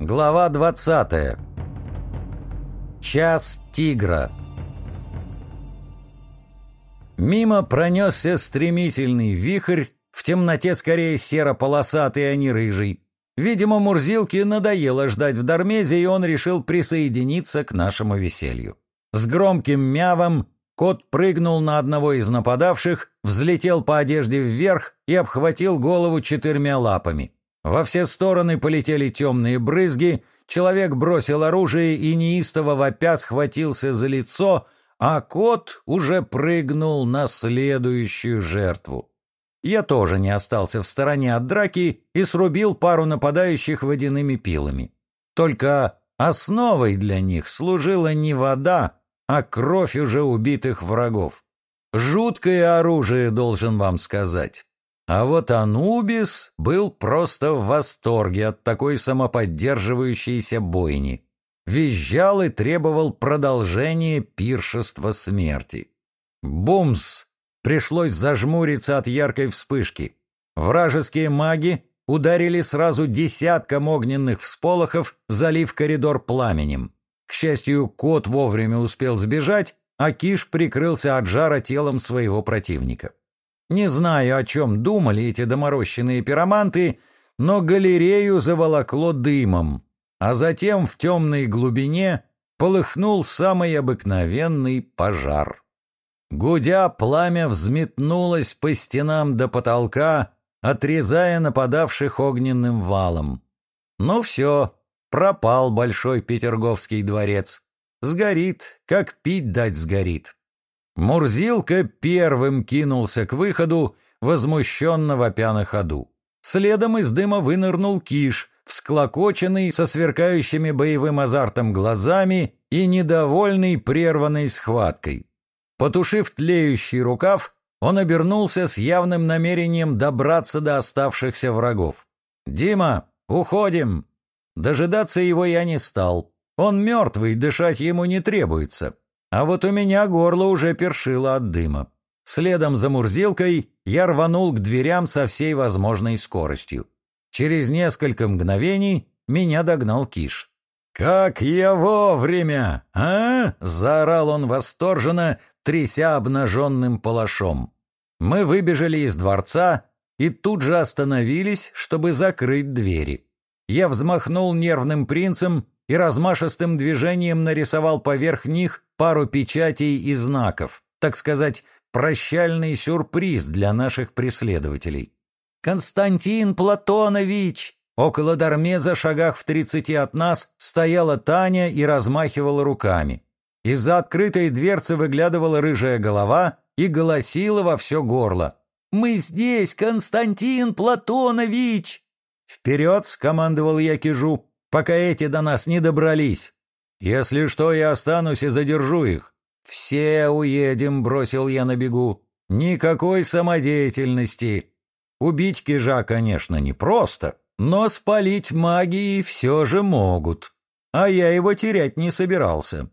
Глава 20. Час тигра. Мимо пронесся стремительный вихрь, в темноте скорее серо-полосатый, а не рыжий. Видимо, Мурзилке надоело ждать в Дармезе, и он решил присоединиться к нашему веселью. С громким мявом кот прыгнул на одного из нападавших, взлетел по одежде вверх и обхватил голову четырьмя лапами. Во все стороны полетели темные брызги, человек бросил оружие и неистово вопя схватился за лицо, а кот уже прыгнул на следующую жертву. Я тоже не остался в стороне от драки и срубил пару нападающих водяными пилами. Только основой для них служила не вода, а кровь уже убитых врагов. Жуткое оружие, должен вам сказать. А вот Анубис был просто в восторге от такой самоподдерживающейся бойни. Визжал и требовал продолжения пиршества смерти. Бумс! Пришлось зажмуриться от яркой вспышки. Вражеские маги ударили сразу десятком огненных всполохов, залив коридор пламенем. К счастью, кот вовремя успел сбежать, а Киш прикрылся от жара телом своего противника. Не знаю, о чем думали эти доморощенные пироманты, но галерею заволокло дымом, а затем в темной глубине полыхнул самый обыкновенный пожар. Гудя, пламя взметнулось по стенам до потолка, отрезая нападавших огненным валом. Ну все, пропал большой Петерговский дворец. Сгорит, как пить дать сгорит. Мурзилка первым кинулся к выходу, возмущенно вопя на ходу. Следом из дыма вынырнул Киш, всклокоченный, со сверкающими боевым азартом глазами и недовольный прерванной схваткой. Потушив тлеющий рукав, он обернулся с явным намерением добраться до оставшихся врагов. «Дима, уходим!» Дожидаться его я не стал. Он мертвый, дышать ему не требуется. А вот у меня горло уже першило от дыма. Следом за Мурзилкой я рванул к дверям со всей возможной скоростью. Через несколько мгновений меня догнал Киш. «Как я вовремя, а?» — заорал он восторженно, тряся обнаженным палашом. Мы выбежали из дворца и тут же остановились, чтобы закрыть двери. Я взмахнул нервным принцем и размашистым движением нарисовал поверх них пару печатей и знаков, так сказать, прощальный сюрприз для наших преследователей. «Константин Платонович!» Около Дармеза, шагах в тридцати от нас, стояла Таня и размахивала руками. Из-за открытой дверцы выглядывала рыжая голова и голосила во все горло. «Мы здесь, Константин Платонович!» «Вперед!» — скомандовал я Кижу пока эти до нас не добрались. Если что, я останусь и задержу их. Все уедем, бросил я на бегу. Никакой самодеятельности. Убить кижа, конечно, непросто, но спалить магии все же могут. А я его терять не собирался.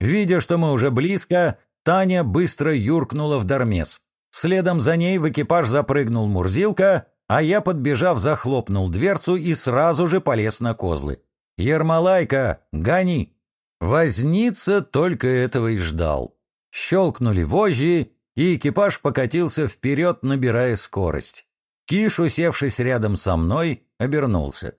Видя, что мы уже близко, Таня быстро юркнула в Дармес. Следом за ней в экипаж запрыгнул Мурзилка, а я, подбежав, захлопнул дверцу и сразу же полез на козлы. «Ермолайка, гони!» Возница только этого и ждал. Щелкнули вожжи, и экипаж покатился вперед, набирая скорость. Киш, усевшись рядом со мной, обернулся.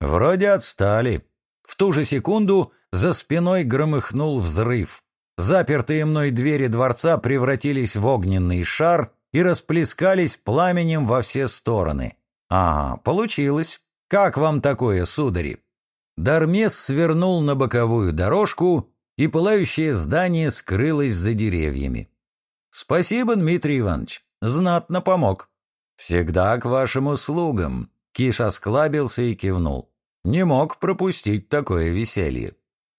Вроде отстали. В ту же секунду за спиной громыхнул взрыв. Запертые мной двери дворца превратились в огненный шар, и расплескались пламенем во все стороны. А, получилось. Как вам такое, судари? Дармес свернул на боковую дорожку, и пылающее здание скрылось за деревьями. Спасибо, Дмитрий Иванович, знатно помог. Всегда к вашим услугам. Киш осклабился и кивнул. Не мог пропустить такое веселье.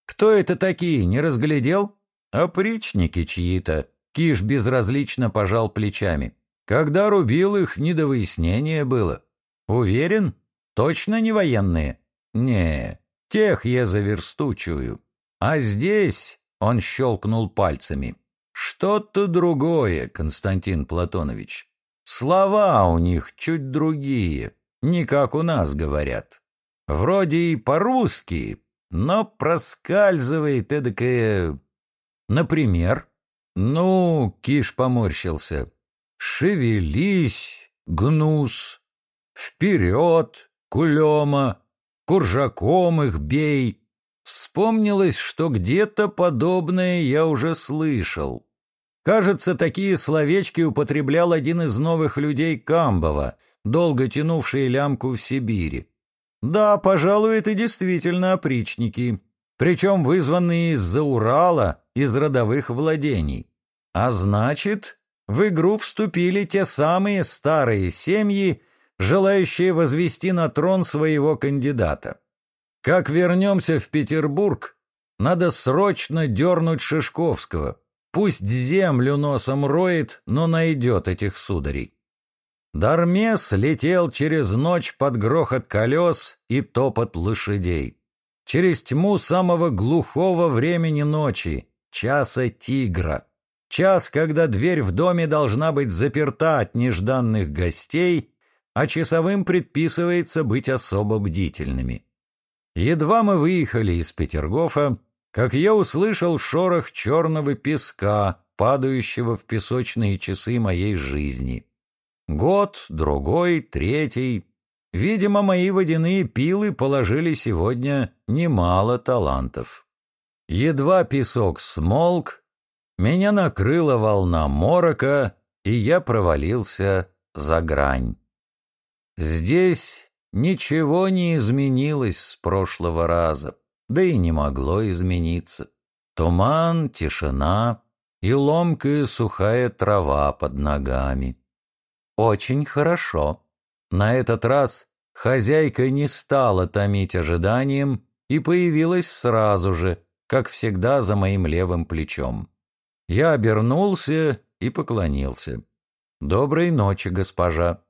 Кто это такие, не разглядел? Опричники чьи-то. Киш безразлично пожал плечами. Когда рубил их, не до выяснения было. Уверен? Точно не военные? Не, тех я за версту чую. А здесь, он щелкнул пальцами, что-то другое, Константин Платонович. Слова у них чуть другие, не как у нас говорят. Вроде и по-русски, но проскальзывает эдакое... Например, ну, Киш поморщился. Шевелись, гнус, вперед, кулема, куржаком их бей. Вспомнилось, что где-то подобное я уже слышал. Кажется, такие словечки употреблял один из новых людей Камбова, долго тянувший лямку в Сибири. Да, пожалуй, это действительно опричники, причем вызванные из-за Урала, из родовых владений. А значит, в игру вступили те самые старые семьи, желающие возвести на трон своего кандидата. Как вернемся в Петербург, надо срочно дернуть Шишковского. Пусть землю носом роет, но найдет этих сударей. Дармес летел через ночь под грохот колес и топот лошадей. Через тьму самого глухого времени ночи, часа тигра. Час, когда дверь в доме должна быть заперта от нежданных гостей, а часовым предписывается быть особо бдительными. Едва мы выехали из Петергофа, как я услышал шорох черного песка, падающего в песочные часы моей жизни. Год, другой, третий. Видимо, мои водяные пилы положили сегодня немало талантов. Едва песок смолк, меня накрыла волна морока, и я провалился за грань. Здесь Ничего не изменилось с прошлого раза, да и не могло измениться. Туман, тишина и ломкая сухая трава под ногами. Очень хорошо. На этот раз хозяйка не стала томить ожиданием и появилась сразу же, как всегда за моим левым плечом. Я обернулся и поклонился. «Доброй ночи, госпожа».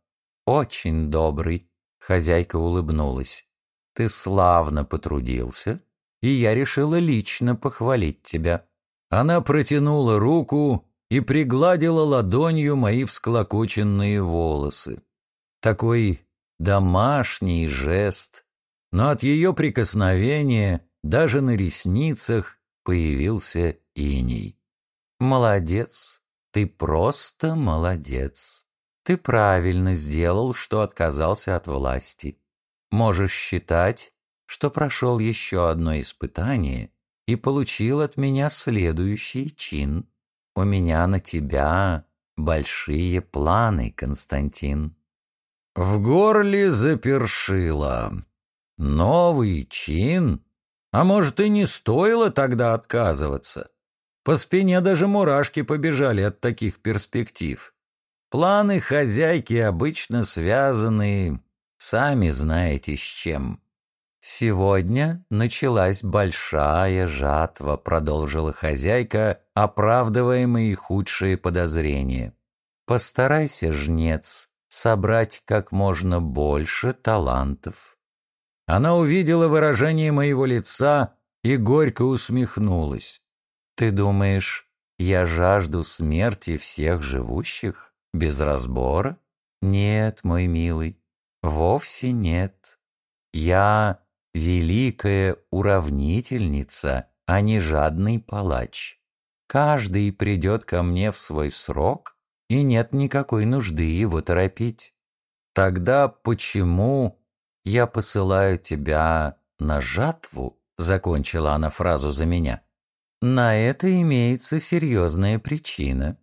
«Очень добрый», Хозяйка улыбнулась. «Ты славно потрудился, и я решила лично похвалить тебя». Она протянула руку и пригладила ладонью мои всклокоченные волосы. Такой домашний жест, но от ее прикосновения даже на ресницах появился иней. «Молодец, ты просто молодец!» Ты правильно сделал, что отказался от власти. Можешь считать, что прошел еще одно испытание и получил от меня следующий чин. У меня на тебя большие планы, Константин. В горле запершило. Новый чин? А может, и не стоило тогда отказываться? По спине даже мурашки побежали от таких перспектив. Планы хозяйки обычно связаны, сами знаете с чем. «Сегодня началась большая жатва», — продолжила хозяйка, оправдывая мои худшие подозрения. «Постарайся, жнец, собрать как можно больше талантов». Она увидела выражение моего лица и горько усмехнулась. «Ты думаешь, я жажду смерти всех живущих?» Без разбора? Нет, мой милый, вовсе нет. Я великая уравнительница, а не жадный палач. Каждый придет ко мне в свой срок, и нет никакой нужды его торопить. Тогда почему я посылаю тебя на жатву? Закончила она фразу за меня. На это имеется серьезная причина.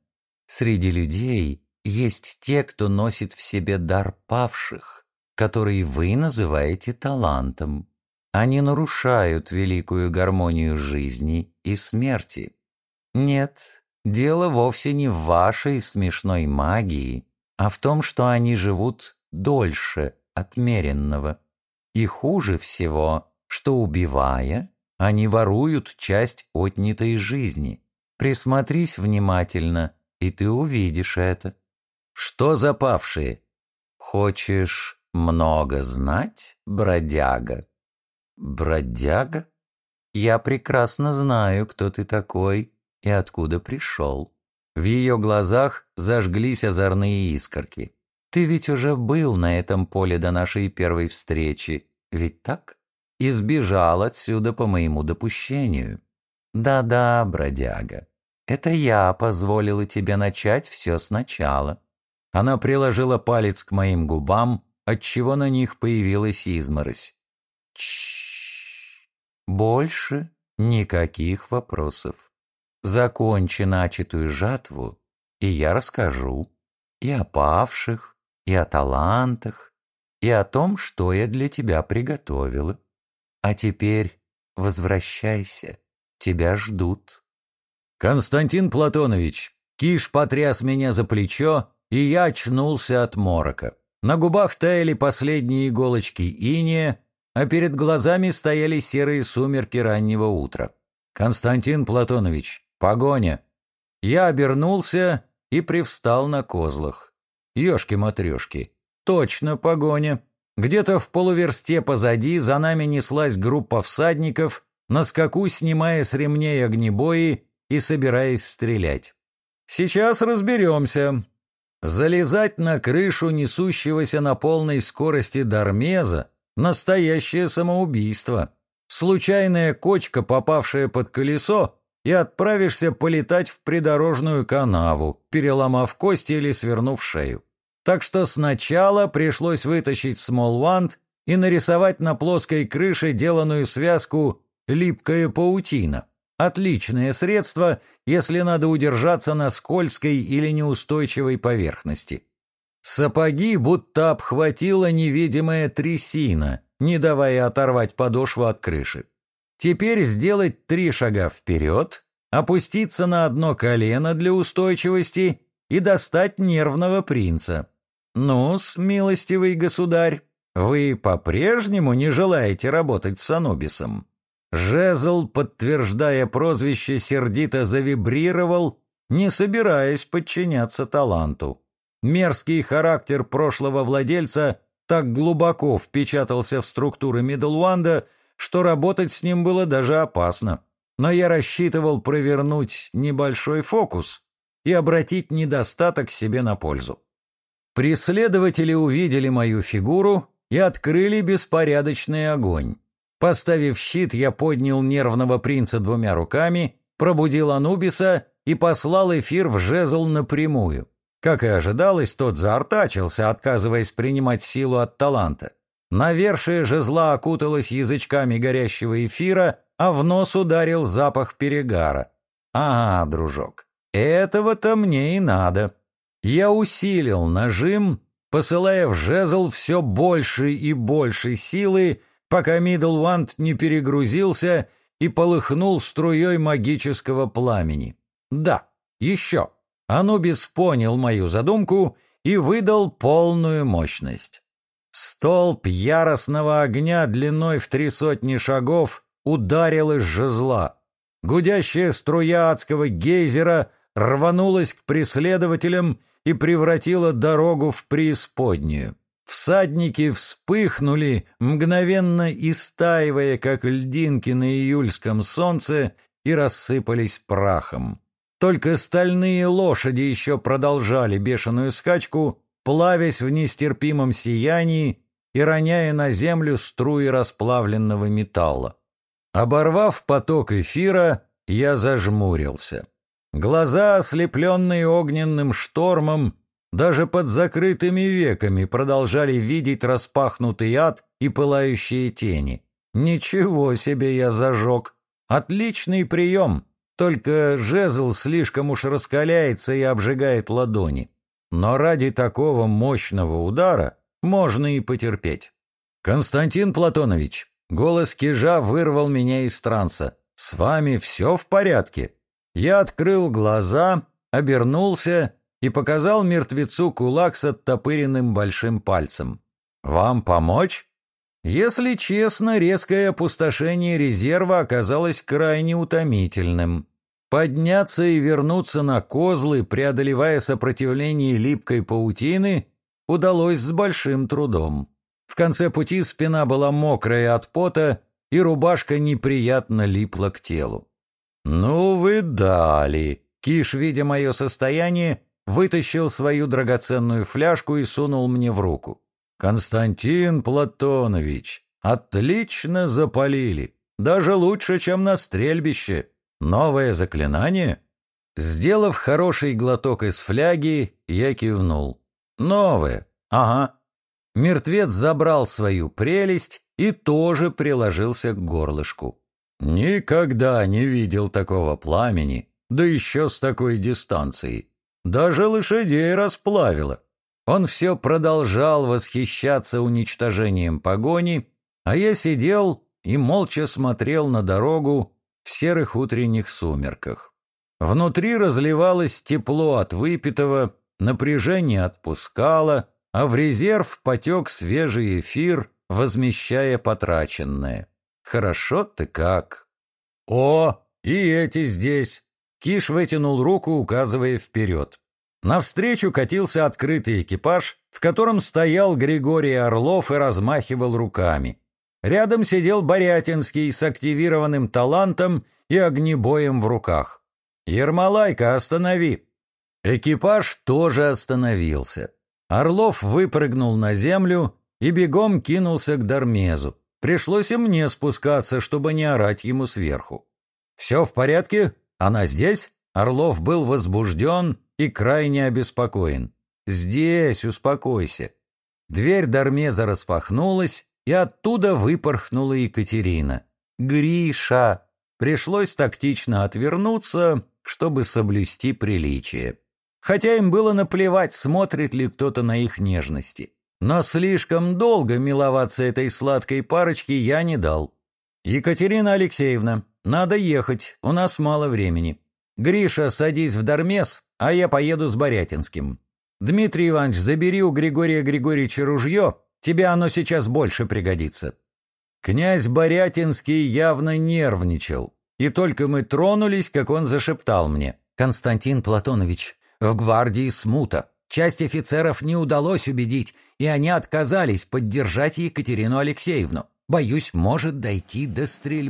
Среди людей есть те, кто носит в себе дар павших, который вы называете талантом. Они нарушают великую гармонию жизни и смерти. Нет, дело вовсе не в вашей смешной магии, а в том, что они живут дольше отмеренного. И хуже всего, что убивая, они воруют часть отнятой жизни. Присмотрись внимательно, и ты увидишь это. Что запавшие? Хочешь много знать, бродяга? Бродяга? Я прекрасно знаю, кто ты такой и откуда пришел. В ее глазах зажглись озорные искорки. Ты ведь уже был на этом поле до нашей первой встречи Ведь так? Избежал отсюда по моему допущению. Да-да, бродяга, это я позволила тебе начать все сначала. Она приложила палец к моим губам, отчего на них появилась изморозь. Чш. Больше никаких вопросов. Закончи начатую жатву, и я расскажу и о павших, и о талантах, и о том, что я для тебя приготовила. А теперь возвращайся, тебя ждут. Константин Платонович, Киш потряс меня за плечо, и я очнулся от морока. На губах таяли последние иголочки иния, а перед глазами стояли серые сумерки раннего утра. «Константин Платонович, погоня!» Я обернулся и привстал на козлах. Ёшки-матрёшки, точно погоня. Где-то в полуверсте позади за нами неслась группа всадников, на скаку снимая с ремней огнебои и собираясь стрелять. Сейчас разберемся. Залезать на крышу несущегося на полной скорости Дармеза — настоящее самоубийство. Случайная кочка, попавшая под колесо, и отправишься полетать в придорожную канаву, переломав кости или свернув шею. Так что сначала пришлось вытащить смолвант и нарисовать на плоской крыше деланную связку «липкая паутина». Отличное средство, если надо удержаться на скользкой или неустойчивой поверхности. Сапоги будто обхватила невидимая трясина, не давая оторвать подошву от крыши. Теперь сделать три шага вперед, опуститься на одно колено для устойчивости и достать нервного принца. Ну-с, милостивый государь, вы по-прежнему не желаете работать с Анубисом? Жезл, подтверждая прозвище, сердито завибрировал, не собираясь подчиняться таланту. Мерзкий характер прошлого владельца так глубоко впечатался в структуры Миддлуанда, что работать с ним было даже опасно. Но я рассчитывал провернуть небольшой фокус и обратить недостаток себе на пользу. Преследователи увидели мою фигуру и открыли беспорядочный огонь. Поставив щит, я поднял нервного принца двумя руками, пробудил Анубиса и послал эфир в жезл напрямую. Как и ожидалось, тот заортачился, отказываясь принимать силу от таланта. Навершие жезла окуталось язычками горящего эфира, а в нос ударил запах перегара. «Ага, дружок, этого-то мне и надо». Я усилил нажим, посылая в жезл все больше и больше силы, пока Миддлванд не перегрузился и полыхнул струей магического пламени. Да, еще. Анубис понял мою задумку и выдал полную мощность. Столб яростного огня длиной в три сотни шагов ударил из жезла. Гудящая струя адского гейзера рванулась к преследователям и превратила дорогу в преисподнюю. Всадники вспыхнули, мгновенно истаивая, как льдинки на июльском солнце, и рассыпались прахом. Только стальные лошади еще продолжали бешеную скачку, плавясь в нестерпимом сиянии и роняя на землю струи расплавленного металла. Оборвав поток эфира, я зажмурился. Глаза, ослепленные огненным штормом, даже под закрытыми веками продолжали видеть распахнутый ад и пылающие тени. Ничего себе я зажег! Отличный прием, только жезл слишком уж раскаляется и обжигает ладони. Но ради такого мощного удара можно и потерпеть. «Константин Платонович!» Голос Кижа вырвал меня из транса. «С вами все в порядке?» Я открыл глаза, обернулся и показал мертвецу кулак с оттопыренным большим пальцем. «Вам помочь?» Если честно, резкое опустошение резерва оказалось крайне утомительным. Подняться и вернуться на козлы, преодолевая сопротивление липкой паутины, удалось с большим трудом. В конце пути спина была мокрая от пота, и рубашка неприятно липла к телу. «Ну вы дали!» Киш, видя мое состояние, вытащил свою драгоценную фляжку и сунул мне в руку. «Константин Платонович, Отлично запалили. Даже лучше, чем на стрельбище. Новое заклинание? Сделав хороший глоток из фляги, я кивнул. Новое. Ага. Мертвец забрал свою прелесть и тоже приложился к горлышку. Никогда не видел такого пламени, да еще с такой дистанции. Даже лошадей расплавило. Он все продолжал восхищаться уничтожением погони, а я сидел и молча смотрел на дорогу в серых утренних сумерках. Внутри разливалось тепло от выпитого, напряжение отпускало, а в резерв потек свежий эфир, возмещая потраченное. Хорошо ты как. О, и эти здесь. Киш вытянул руку, указывая вперед. Навстречу катился открытый экипаж, в котором стоял Григорий Орлов и размахивал руками. Рядом сидел Борятинский с активированным талантом и огнебоем в руках. «Ермолайка, останови!» Экипаж тоже остановился. Орлов выпрыгнул на землю и бегом кинулся к Дармезу. Пришлось и мне спускаться, чтобы не орать ему сверху. «Все в порядке? Она здесь?» Орлов был возбужден и крайне обеспокоен. «Здесь, успокойся». Дверь Дармеза распахнулась, и оттуда выпорхнула Екатерина. «Гриша!» Пришлось тактично отвернуться, чтобы соблюсти приличие. Хотя им было наплевать, смотрит ли кто-то на их нежности. Но слишком долго миловаться этой сладкой парочке я не дал. «Екатерина Алексеевна, надо ехать, у нас мало времени. Гриша, садись в Дармес, а я поеду с Борятинским. Дмитрий Иванович, забери у Григория Григорьевича ружье, тебе оно сейчас больше пригодится». Князь Борятинский явно нервничал, и только мы тронулись, как он зашептал мне. «Константин Платонович, в гвардии смута. Часть офицеров не удалось убедить, и они отказались поддержать Екатерину Алексеевну. Боюсь, может дойти до стрельбы.